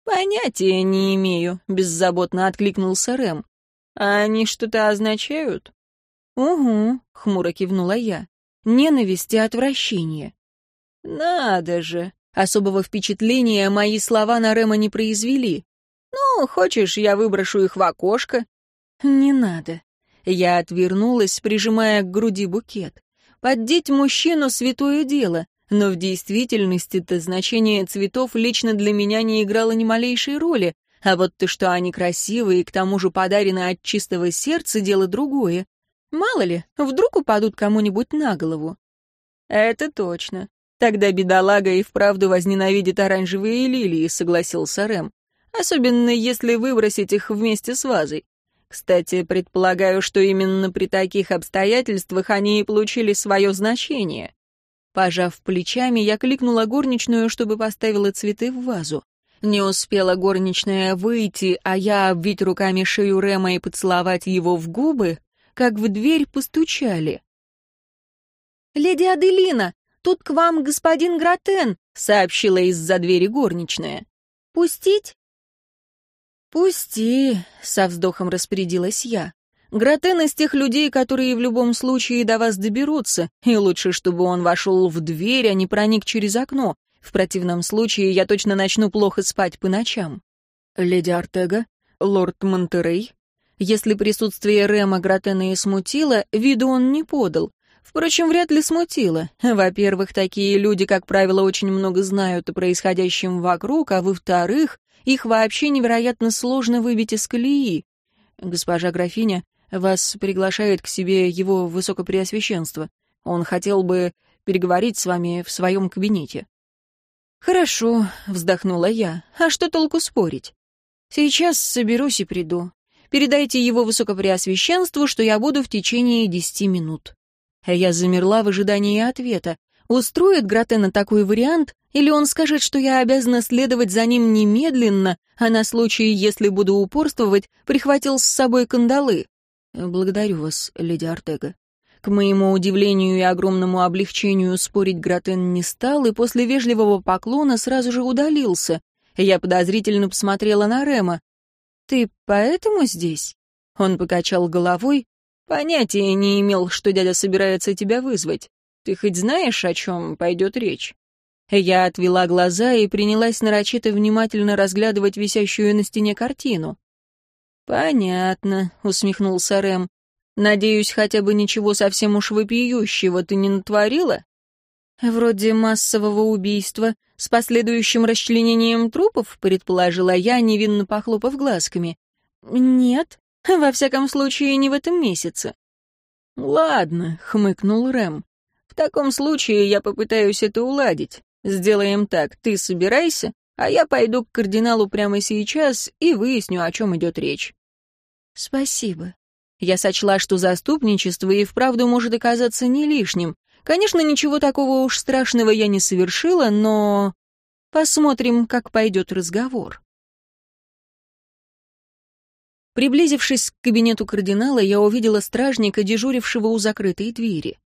«Понятия не имею», — беззаботно откликнулся Рэм. «А они что-то означают?» «Угу», — хмуро кивнула я ненависть и отвращение. «Надо же!» Особого впечатления мои слова на Рема не произвели. «Ну, хочешь, я выброшу их в окошко?» «Не надо». Я отвернулась, прижимая к груди букет. Поддеть мужчину — святое дело, но в действительности-то значение цветов лично для меня не играло ни малейшей роли, а вот то, что они красивые и к тому же подарены от чистого сердца, дело другое. Мало ли, вдруг упадут кому-нибудь на голову. Это точно. Тогда бедолага и вправду возненавидит оранжевые лилии, согласился Рэм. Особенно если выбросить их вместе с вазой. Кстати, предполагаю, что именно при таких обстоятельствах они и получили свое значение. Пожав плечами, я кликнула горничную, чтобы поставила цветы в вазу. Не успела горничная выйти, а я обвить руками шею Рема и поцеловать его в губы, как в дверь постучали. «Леди Аделина, тут к вам господин Гратен», — сообщила из-за двери горничная. «Пустить?» «Пусти», — со вздохом распорядилась я. «Гратен из тех людей, которые в любом случае до вас доберутся, и лучше, чтобы он вошел в дверь, а не проник через окно. В противном случае я точно начну плохо спать по ночам». «Леди Артега, лорд Монтерей», если присутствие Рема Гратена и смутило, виду он не подал. Впрочем, вряд ли смутило. Во-первых, такие люди, как правило, очень много знают о происходящем вокруг, а во-вторых, их вообще невероятно сложно выбить из колеи. «Госпожа графиня, вас приглашает к себе его высокопреосвященство. Он хотел бы переговорить с вами в своем кабинете». «Хорошо», — вздохнула я. «А что толку спорить? Сейчас соберусь и приду. Передайте его высокопреосвященству, что я буду в течение десяти минут». Я замерла в ожидании ответа. Устроит Гратена такой вариант, или он скажет, что я обязана следовать за ним немедленно, а на случай, если буду упорствовать, прихватил с собой кандалы? Благодарю вас, леди Артега. К моему удивлению и огромному облегчению спорить Гратен не стал и после вежливого поклона сразу же удалился. Я подозрительно посмотрела на Рема. «Ты поэтому здесь?» Он покачал головой. «Понятия не имел, что дядя собирается тебя вызвать. Ты хоть знаешь, о чем пойдет речь?» Я отвела глаза и принялась нарочито внимательно разглядывать висящую на стене картину. «Понятно», — усмехнулся Рэм. «Надеюсь, хотя бы ничего совсем уж вопиющего ты не натворила?» «Вроде массового убийства с последующим расчленением трупов», — предположила я, невинно похлопав глазками. «Нет, во всяком случае, не в этом месяце». «Ладно», — хмыкнул Рэм. «В таком случае я попытаюсь это уладить. Сделаем так, ты собирайся, а я пойду к кардиналу прямо сейчас и выясню, о чем идет речь». «Спасибо». Я сочла, что заступничество и вправду может оказаться не лишним. Конечно, ничего такого уж страшного я не совершила, но... Посмотрим, как пойдет разговор. Приблизившись к кабинету кардинала, я увидела стражника, дежурившего у закрытой двери.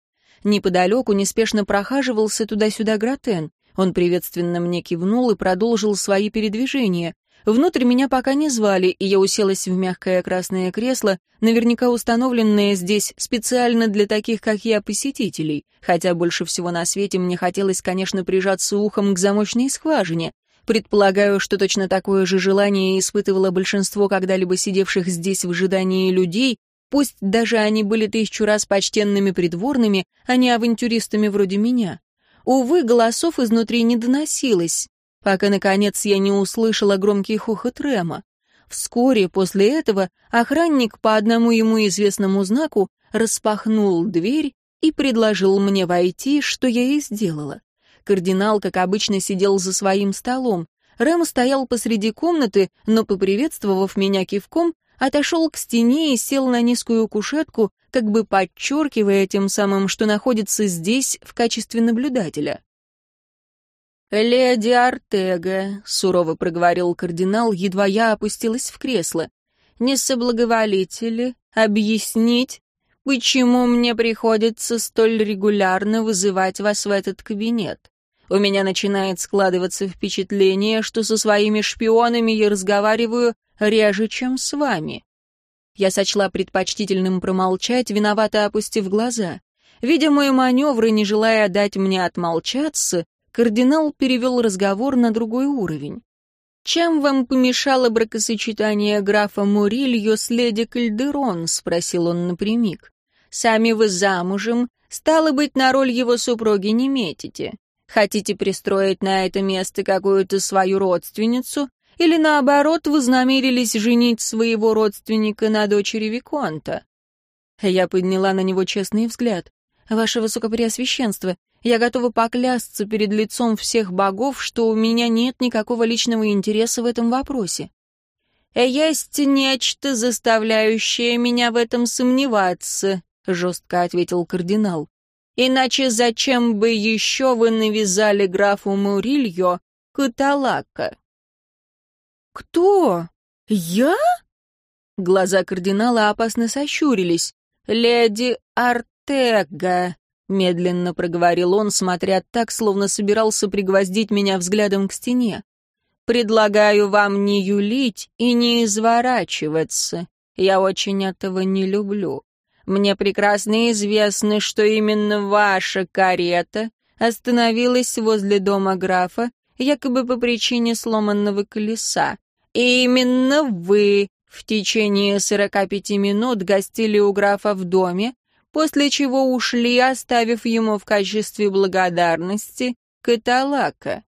Неподалеку неспешно прохаживался туда-сюда Гратен. Он приветственно мне кивнул и продолжил свои передвижения. Внутрь меня пока не звали, и я уселась в мягкое красное кресло, наверняка установленное здесь специально для таких, как я, посетителей, хотя больше всего на свете мне хотелось, конечно, прижаться ухом к замочной скважине. Предполагаю, что точно такое же желание испытывало большинство когда-либо сидевших здесь в ожидании людей, пусть даже они были тысячу раз почтенными придворными, а не авантюристами вроде меня. Увы, голосов изнутри не доносилось, пока, наконец, я не услышала громкий хохот Рема. Вскоре после этого охранник по одному ему известному знаку распахнул дверь и предложил мне войти, что я и сделала. Кардинал, как обычно, сидел за своим столом. Рэм стоял посреди комнаты, но, поприветствовав меня кивком, отошел к стене и сел на низкую кушетку, как бы подчеркивая тем самым, что находится здесь в качестве наблюдателя. «Леди Артега», — сурово проговорил кардинал, едва я опустилась в кресло, — «не соблаговолите ли объяснить, почему мне приходится столь регулярно вызывать вас в этот кабинет? У меня начинает складываться впечатление, что со своими шпионами я разговариваю реже, чем с вами». Я сочла предпочтительным промолчать, виновато опустив глаза. Видя мой маневр и не желая дать мне отмолчаться, кардинал перевел разговор на другой уровень. «Чем вам помешало бракосочетание графа Мурильо с леди Кальдерон?» — спросил он напрямик. «Сами вы замужем, стало быть, на роль его супруги не метите. Хотите пристроить на это место какую-то свою родственницу, или наоборот, вознамерились женить своего родственника на дочери Виконта? Я подняла на него честный взгляд. «Ваше Высокопреосвященство, я готова поклясться перед лицом всех богов, что у меня нет никакого личного интереса в этом вопросе. «Есть нечто, заставляющее меня в этом сомневаться», — жестко ответил кардинал. «Иначе зачем бы еще вы навязали графу Мурильо каталака?» «Кто? Я?» Глаза кардинала опасно сощурились. «Леди Артега», — медленно проговорил он, смотря так, словно собирался пригвоздить меня взглядом к стене. «Предлагаю вам не юлить и не изворачиваться. Я очень этого не люблю. Мне прекрасно известно, что именно ваша карета остановилась возле дома графа, якобы по причине сломанного колеса. И именно вы в течение сорока пяти минут гостили у графа в доме, после чего ушли, оставив ему в качестве благодарности каталака.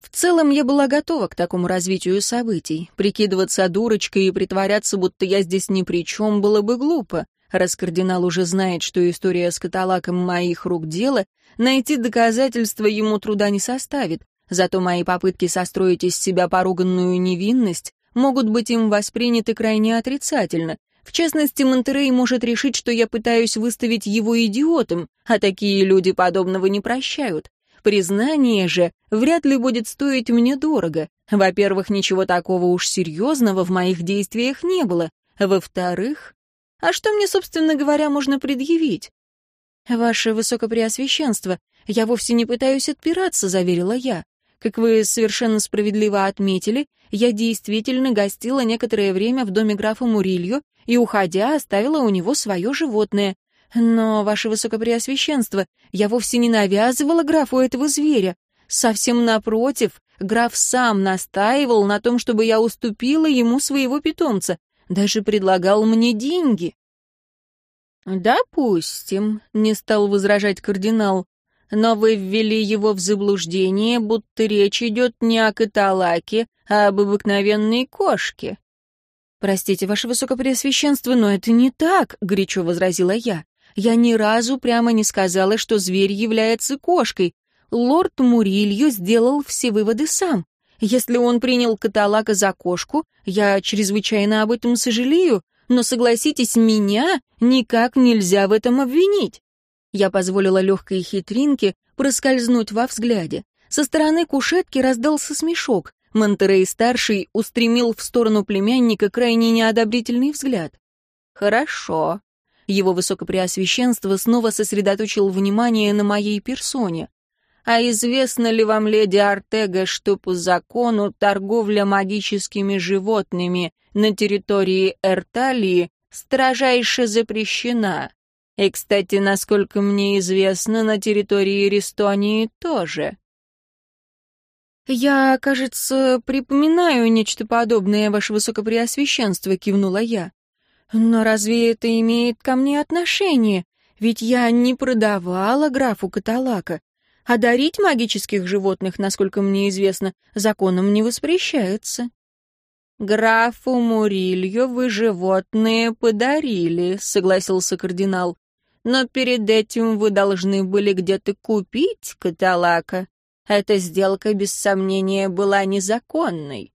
В целом я была готова к такому развитию событий. Прикидываться дурочкой и притворяться, будто я здесь ни при чем, было бы глупо. Раз кардинал уже знает, что история с каталаком моих рук дело, найти доказательства ему труда не составит, зато мои попытки состроить из себя поруганную невинность могут быть им восприняты крайне отрицательно. В частности, Монтерей может решить, что я пытаюсь выставить его идиотом, а такие люди подобного не прощают. Признание же вряд ли будет стоить мне дорого. Во-первых, ничего такого уж серьезного в моих действиях не было. Во-вторых, а что мне, собственно говоря, можно предъявить? «Ваше Высокопреосвященство, я вовсе не пытаюсь отпираться», — заверила я. «Как вы совершенно справедливо отметили, я действительно гостила некоторое время в доме графа Мурилью и, уходя, оставила у него свое животное. Но, ваше высокопреосвященство, я вовсе не навязывала графу этого зверя. Совсем напротив, граф сам настаивал на том, чтобы я уступила ему своего питомца, даже предлагал мне деньги. «Допустим», — не стал возражать кардинал, «но вы ввели его в заблуждение, будто речь идет не о каталаке, а об обыкновенной кошке». «Простите, ваше высокопреосвященство, но это не так», — горячо возразила я. Я ни разу прямо не сказала, что зверь является кошкой. Лорд Мурилью сделал все выводы сам. Если он принял каталака за кошку, я чрезвычайно об этом сожалею, но, согласитесь, меня никак нельзя в этом обвинить. Я позволила легкой хитринке проскользнуть во взгляде. Со стороны кушетки раздался смешок. Монтерей-старший устремил в сторону племянника крайне неодобрительный взгляд. «Хорошо», его высокопреосвященство снова сосредоточил внимание на моей персоне. «А известно ли вам, леди Артега, что по закону торговля магическими животными на территории Эрталии строжайше запрещена? И, кстати, насколько мне известно, на территории Рестонии тоже». «Я, кажется, припоминаю нечто подобное, ваше высокопреосвященство», — кивнула я. Но разве это имеет ко мне отношение? Ведь я не продавала графу Каталака. А дарить магических животных, насколько мне известно, законом не воспрещается. «Графу Мурилью вы животные подарили», — согласился кардинал. «Но перед этим вы должны были где-то купить каталака. Эта сделка, без сомнения, была незаконной.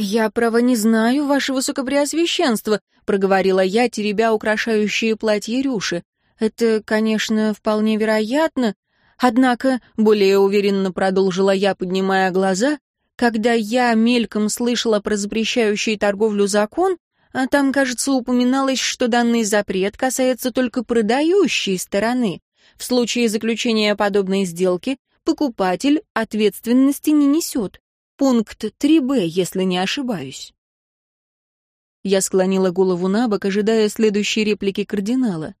«Я, право, не знаю, ваше высокопреосвященство», — проговорила я, теребя украшающие платье Рюши. «Это, конечно, вполне вероятно, однако», — более уверенно продолжила я, поднимая глаза, «когда я мельком слышала про запрещающий торговлю закон, а там, кажется, упоминалось, что данный запрет касается только продающей стороны. В случае заключения подобной сделки покупатель ответственности не несет. Пункт 3б, если не ошибаюсь. Я склонила голову на бок, ожидая следующей реплики кардинала.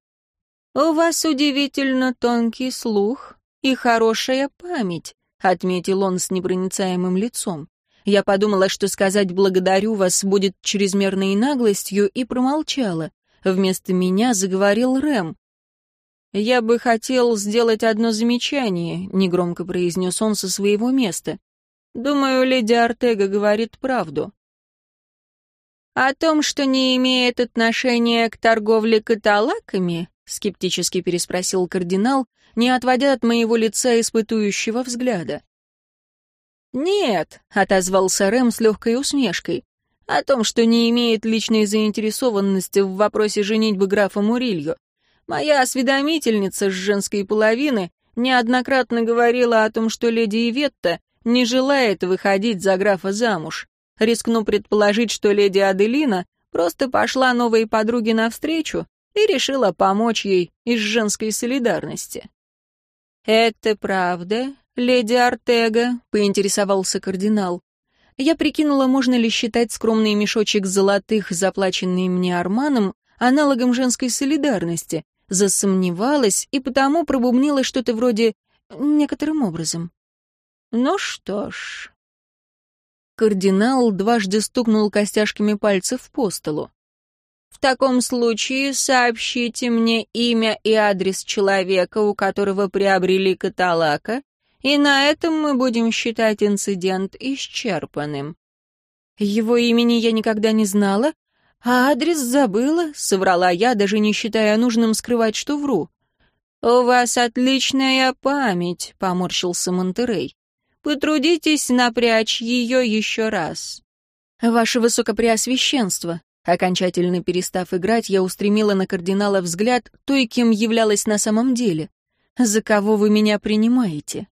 «У вас удивительно тонкий слух и хорошая память», — отметил он с непроницаемым лицом. Я подумала, что сказать «благодарю вас» будет чрезмерной наглостью, и промолчала. Вместо меня заговорил Рэм. «Я бы хотел сделать одно замечание», — негромко произнес он со своего места. Думаю, леди Артега говорит правду. О том, что не имеет отношения к торговле каталаками, скептически переспросил кардинал, не отводя от моего лица испытующего взгляда. «Нет», — отозвался Рэм с легкой усмешкой, «о том, что не имеет личной заинтересованности в вопросе женитьбы графа Мурилью. Моя осведомительница с женской половины неоднократно говорила о том, что леди Иветта не желает выходить за графа замуж. Рискну предположить, что леди Аделина просто пошла новой подруге навстречу и решила помочь ей из женской солидарности. «Это правда, леди Артега?» — поинтересовался кардинал. Я прикинула, можно ли считать скромный мешочек золотых, заплаченный мне Арманом, аналогом женской солидарности, засомневалась и потому пробубнила что-то вроде «некоторым образом». Ну что ж... Кардинал дважды стукнул костяшками пальцев по столу. В таком случае сообщите мне имя и адрес человека, у которого приобрели каталака, и на этом мы будем считать инцидент исчерпанным. Его имени я никогда не знала, «А адрес забыла», — соврала я, даже не считая нужным скрывать, что вру. «У вас отличная память», — поморщился Монтерей. «Потрудитесь напрячь ее еще раз». «Ваше Высокопреосвященство», окончательно перестав играть, я устремила на кардинала взгляд той, кем являлась на самом деле. «За кого вы меня принимаете?»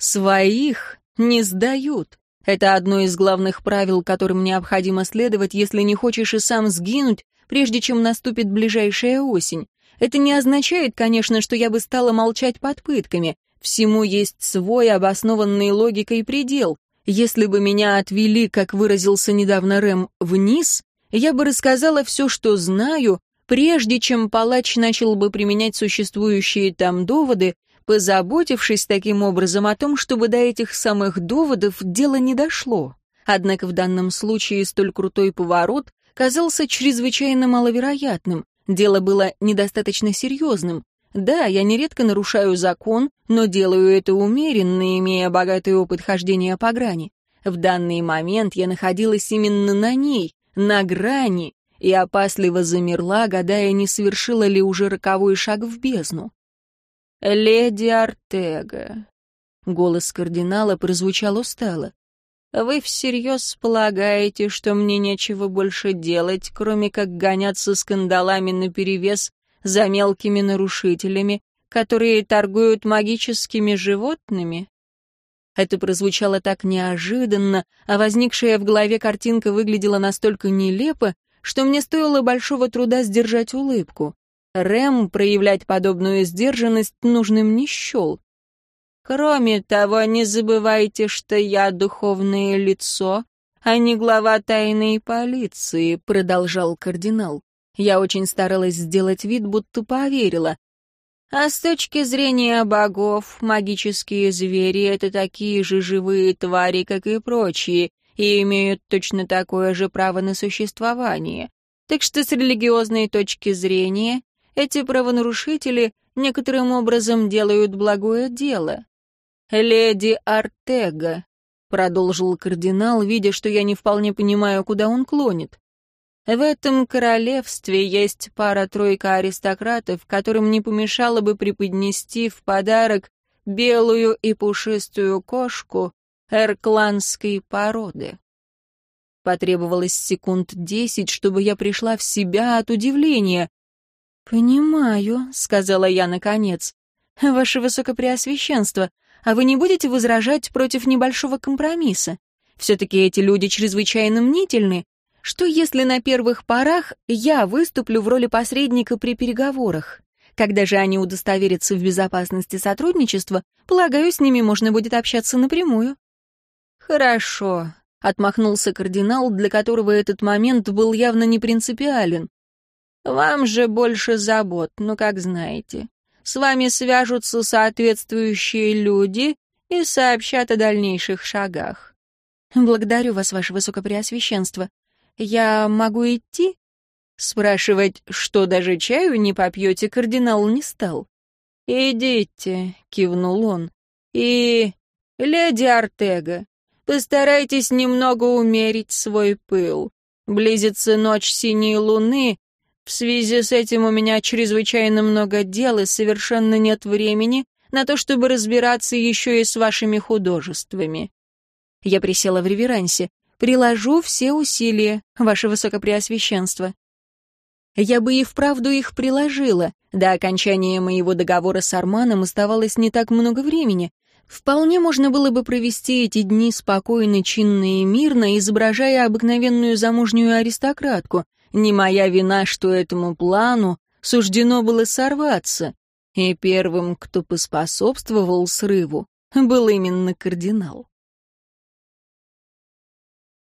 «Своих не сдают. Это одно из главных правил, которым необходимо следовать, если не хочешь и сам сгинуть, прежде чем наступит ближайшая осень. Это не означает, конечно, что я бы стала молчать под пытками. Всему есть свой обоснованный логикой предел. Если бы меня отвели, как выразился недавно Рэм, вниз, я бы рассказала все, что знаю, прежде чем палач начал бы применять существующие там доводы, позаботившись таким образом о том, чтобы до этих самых доводов дело не дошло. Однако в данном случае столь крутой поворот казался чрезвычайно маловероятным. Дело было недостаточно серьезным. Да, я нередко нарушаю закон, но делаю это умеренно, имея богатый опыт хождения по грани. В данный момент я находилась именно на ней, на грани, и опасливо замерла, гадая, не совершила ли уже роковой шаг в бездну. «Леди Артега», — голос кардинала прозвучал устало, — «вы всерьез полагаете, что мне нечего больше делать, кроме как гоняться скандалами наперевес за мелкими нарушителями, которые торгуют магическими животными?» Это прозвучало так неожиданно, а возникшая в голове картинка выглядела настолько нелепо, что мне стоило большого труда сдержать улыбку. Рэм проявлять подобную сдержанность нужным не счел. «Кроме того, не забывайте, что я духовное лицо, а не глава тайной полиции», — продолжал кардинал. Я очень старалась сделать вид, будто поверила. А с точки зрения богов, магические звери — это такие же живые твари, как и прочие, и имеют точно такое же право на существование. Так что с религиозной точки зрения эти правонарушители некоторым образом делают благое дело. «Леди Артега», — продолжил кардинал, видя, что я не вполне понимаю, куда он клонит. «В этом королевстве есть пара-тройка аристократов, которым не помешало бы преподнести в подарок белую и пушистую кошку эркландской породы». Потребовалось секунд десять, чтобы я пришла в себя от удивления. «Понимаю», — сказала я наконец. «Ваше Высокопреосвященство, а вы не будете возражать против небольшого компромисса? Все-таки эти люди чрезвычайно мнительны. Что если на первых порах я выступлю в роли посредника при переговорах? Когда же они удостоверятся в безопасности сотрудничества, полагаю, с ними можно будет общаться напрямую». «Хорошо», — отмахнулся кардинал, для которого этот момент был явно не принципиален. Вам же больше забот, ну как знаете. С вами свяжутся соответствующие люди и сообщат о дальнейших шагах. Благодарю вас, ваше высокопреосвященство. Я могу идти? Спрашивать, что даже чаю не попьете, кардинал не стал. «Идите», — кивнул он. «И, леди Артега, постарайтесь немного умерить свой пыл. Близится ночь синей луны, в связи с этим у меня чрезвычайно много дел и совершенно нет времени на то, чтобы разбираться еще и с вашими художествами. Я присела в реверансе. Приложу все усилия, ваше высокопреосвященство. Я бы и вправду их приложила. До окончания моего договора с Арманом оставалось не так много времени. Вполне можно было бы провести эти дни спокойно, чинно и мирно, изображая обыкновенную замужнюю аристократку, не моя вина, что этому плану суждено было сорваться, и первым, кто поспособствовал срыву, был именно кардинал.